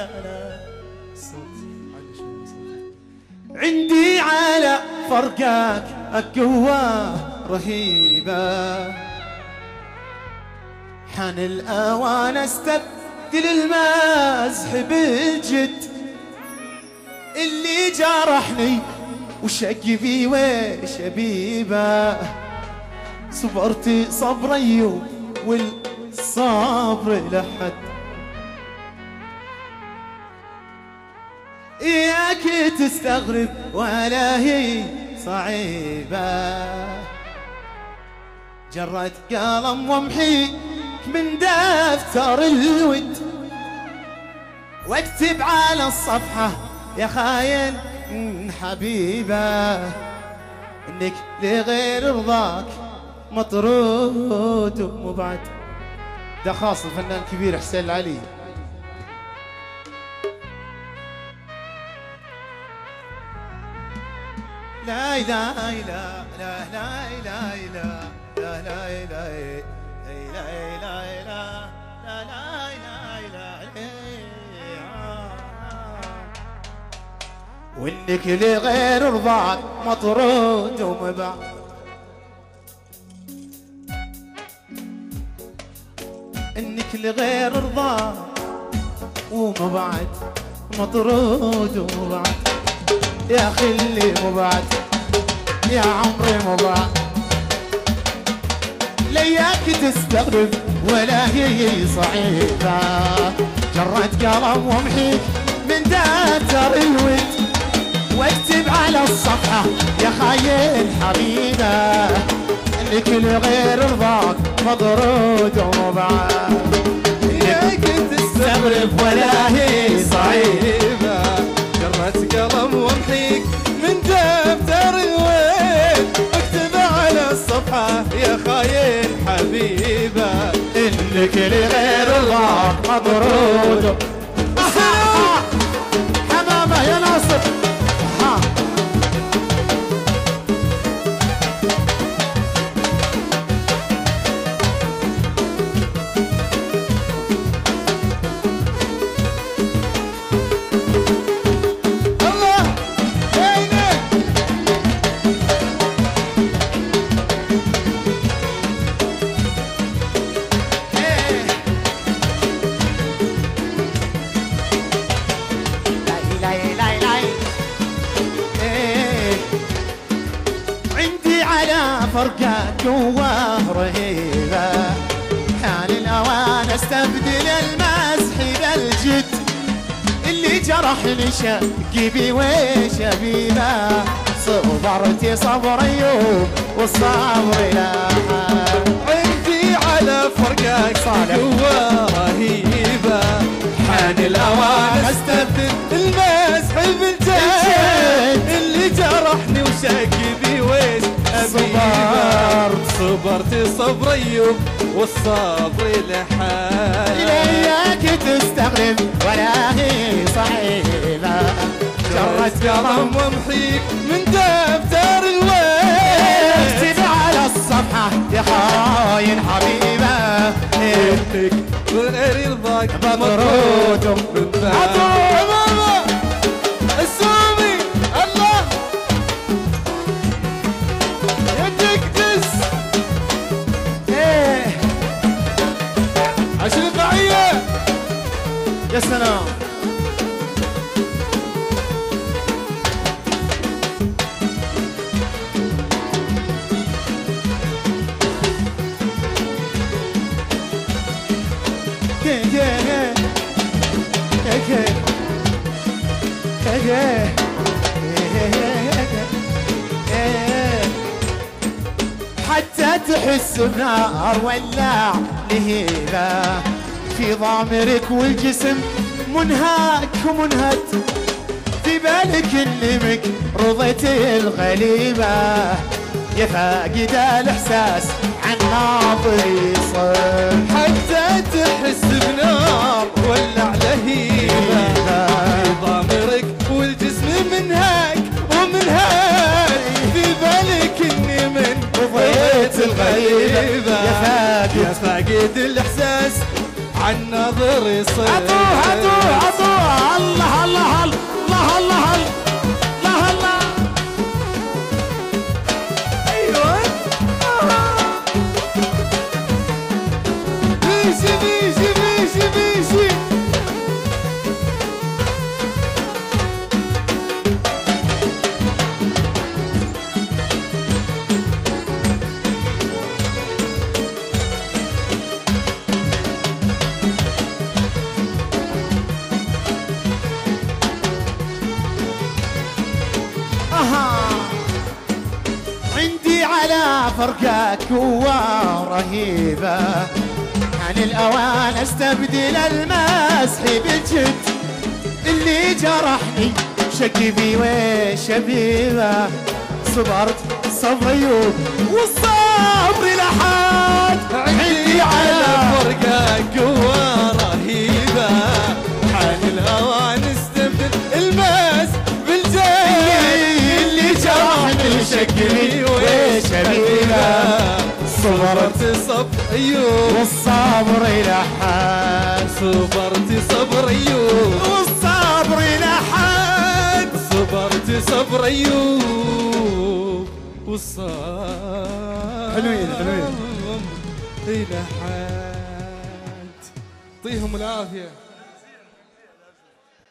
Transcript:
لا لا. عندي على فرقك قوة رهيبة. حان الأوان أستبدل المزح بالجد. اللي جرحني وشق بي وشبيبة. صبرت صبر ايوب والصبر لحد اياك تستغرب ولا هي صعيبة. جرت قلم وامحيك من دفتر الود. واكتب على الصفحة يا خاين حبيبة إنك لغير رضاك مطرود ومبعد. ده خاص الفنان الكبير حسين العلي. لا لا لا لا لا لا لا لا لا لا وانك لغير رضاك مطرود ومبعد انك لغير رضاك ومبعد مطرود ومبعد يا خلي مبعد. يا عمري مبعد. لياك تستغرب ولا هي صعيبة. جرت قلم وامحيك من دفتر الود. واكتب على الصفحة يا خاين حبيبة. انك لغير رضاك مطرود ومبعد. ليك تستغرب ولا هي صعيبة. برود حمامه يا ناصر. قوة رهيبة. كان الأوان أستبدل المزح بالجد اللي جرحني شقي وشبيبة صبرتي صبر أيوب والصبر لا عندي على فرقك صالح. رهيبة. حان الأوان أستبدل أبيبة صبرت صبر أيوب والصبر لحال إليك تستغرب ولا هي صعيبة. جرت قلم وامحيك من دفتر الويل. اكتب على الصفحة يا خاين حبيبة انك غير رضاك مطرود من بعد. سنة حتى تحس بنار ولع لهيبة. في ضامرك والجسم منهاك ومنهد في بالك انك رضيت الغليبة. يا فاقد الإحساس عن صر حتى تحس بنار ولع لهيبة. في ضامرك والجسم منهاك ومنهاك. في بالك اني من رضيت الغريبة يا فاقد. يا فاقد عالنظر يصير. عطوه عطوه عطوه الله فرقك هو رهيبة عن الأوان أستبدل المسح بالجد. اللي جرحني شكبي وشبيبة. صبرت صبر أيوب والصبر لحد عندي على فرقك قوة رهيبة عن الهوى نستبدل الماس بالجيل اللي جرحني شكلي وشبيبة. صبرت صبر ايوب والصبر لحد صبرت صبر ايوب والصبر لحد صبرت صبر ايوب والصبر حلوين، حلوين. إلى حد. طيهم العافية.